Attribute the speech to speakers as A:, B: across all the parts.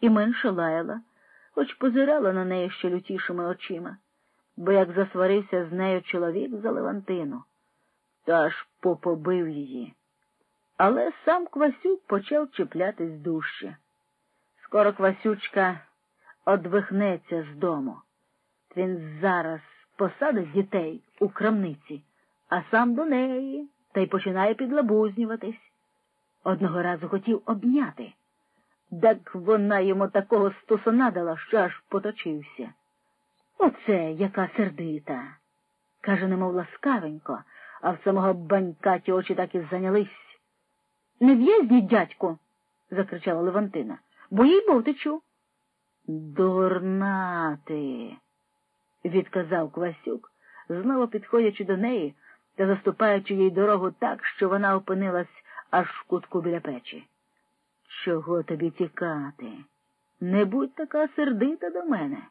A: і менше лаяла, хоч позирала на неї ще лютішими очима, бо як засварився з нею чоловік за Левантину, то аж попобив її. Але сам Квасюк почав чіплятись дужче. Скоро Квасючка одвихнеться з дому. Він зараз посадить дітей у крамниці, а сам до неї та й починає підлабузнюватись. Одного разу хотів обняти. Так вона йому такого стусона дала, що аж поточився. Оце яка сердита. Каже, немов ласкавенько, а в самого банька ті очі так і зайнялись. Не в'єзніть, дядьку, закричала Левантина, бо їй бовтичу. Дурна ти, відказав Квасюк, знову підходячи до неї та заступаючи їй дорогу так, що вона опинилась аж в кутку біля печі. Чого тобі тікати? Не будь така сердита до мене,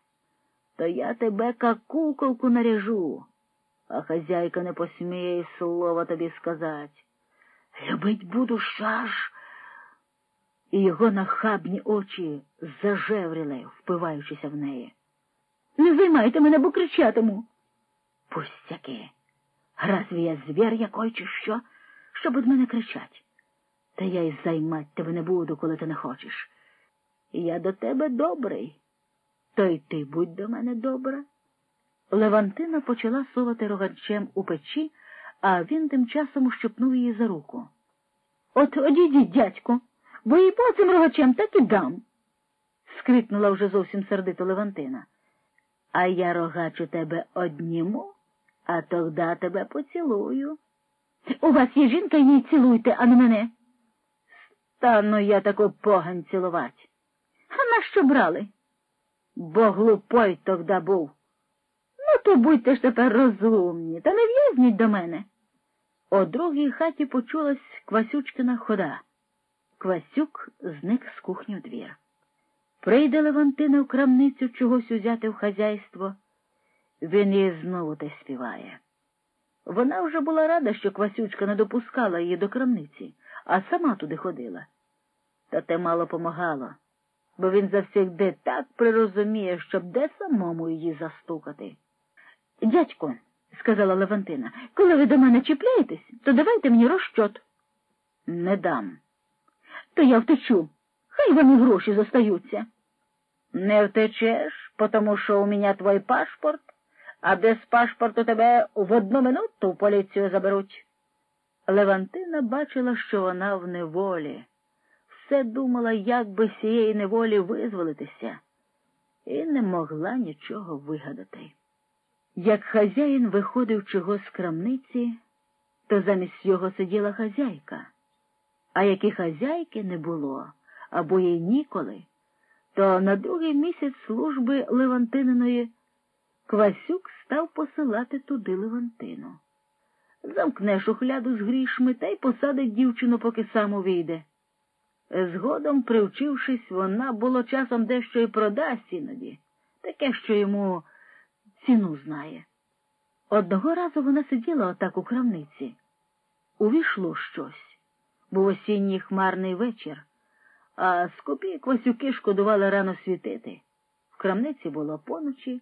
A: то я тебе как куколку наряжу, а хазяйка не посміє й слова тобі сказать. Любить буду шаш. І його нахабні очі зажевріли, впиваючися в неї. Не займайте мене, бо кричатиму. Пустяки. Разві я звір якой, чи що, щоб від мене кричать? Та я й займать тебе не буду, коли ти не хочеш. Я до тебе добрий, то й ти будь до мене добра. Левантина почала совати роганчем у печі, а він тим часом ущипнув її за руку. От одійдіть, дядьку, бо і по цим рогачем так і дам. скрикнула вже зовсім сердито Левантина. А я рогачу тебе одніму, а тогда тебе поцілую. У вас є жінка, її цілуйте, а не мене. Стану я таку погань цілувати. А на що брали? Бо глупой тогда був. Ну, то будьте ж тепер розумні, та не в'язніть до мене. О другій хаті почулась Квасючкина хода. Квасюк зник з кухні в двір. Прийде Левантина в крамницю чогось узяти в хазяйство. Він їй знову те співає. Вона вже була рада, що Квасючка не допускала її до крамниці, а сама туди ходила. Та те мало помагало, бо він завсігди так прирозуміє, щоб де самому її застукати. Дядько, сказала Левантина, коли ви до мене чіпляєтесь, то давайте мені розчот. Не дам. То я втечу. Хай вам і гроші зостаються. Не втечеш, потому що у мене твій пашпорт, а без пашпорту тебе в одну минуту в поліцію заберуть. Левантина бачила, що вона в неволі. Все думала, як би з цієї неволі визволитися, і не могла нічого вигадати. Як хазяїн виходив чого з крамниці, то замість його сиділа хазяйка, а як і хазяйки не було або їй ніколи, то на другий місяць служби Левантининої Квасюк став посилати туди Левантину. Замкне шухляду з грішми та й посадить дівчину, поки сам увійде. Згодом, привчившись, вона було часом дещо й продасть іноді, таке, що йому ціну знає. Одного разу вона сиділа отак у крамниці. Увійшло щось. Був осінній хмарний вечір, а скупі квасюки шкодували рано світити. В крамниці було поночі,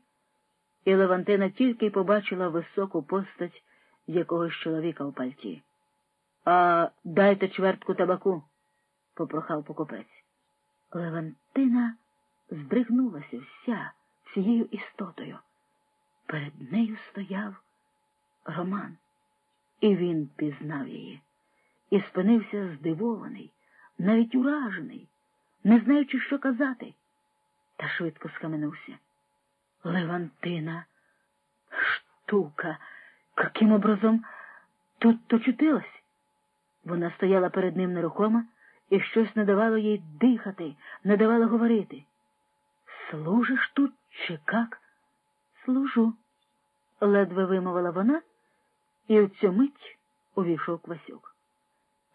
A: і Левантина тільки й побачила високу постать якогось чоловіка у пальті. А дайте чвертку табаку, попрохав покупець. Левантина здригнулася вся всією істотою. Перед нею стояв Роман, і він пізнав її і спинився здивований, навіть уражений, не знаючи, що казати, та швидко скаменувся. Левантина, штука, яким образом тут точутилась? Вона стояла перед ним нерухомо і щось не давало їй дихати, не давало говорити. Служиш тут, чи як? Служу, ледве вимовила вона, і в цю мить увійшов Квасюк.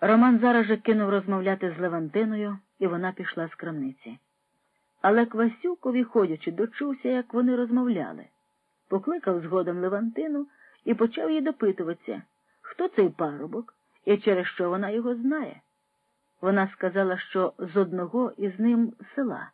A: Роман зараз же кинув розмовляти з Левантиною, і вона пішла з крамниці. Але Квасюкові ходячи, дочувся, як вони розмовляли, покликав згодом Левантину і почав їй допитуватися, хто цей парубок і через що вона його знає. Вона сказала, що з одного із ним села.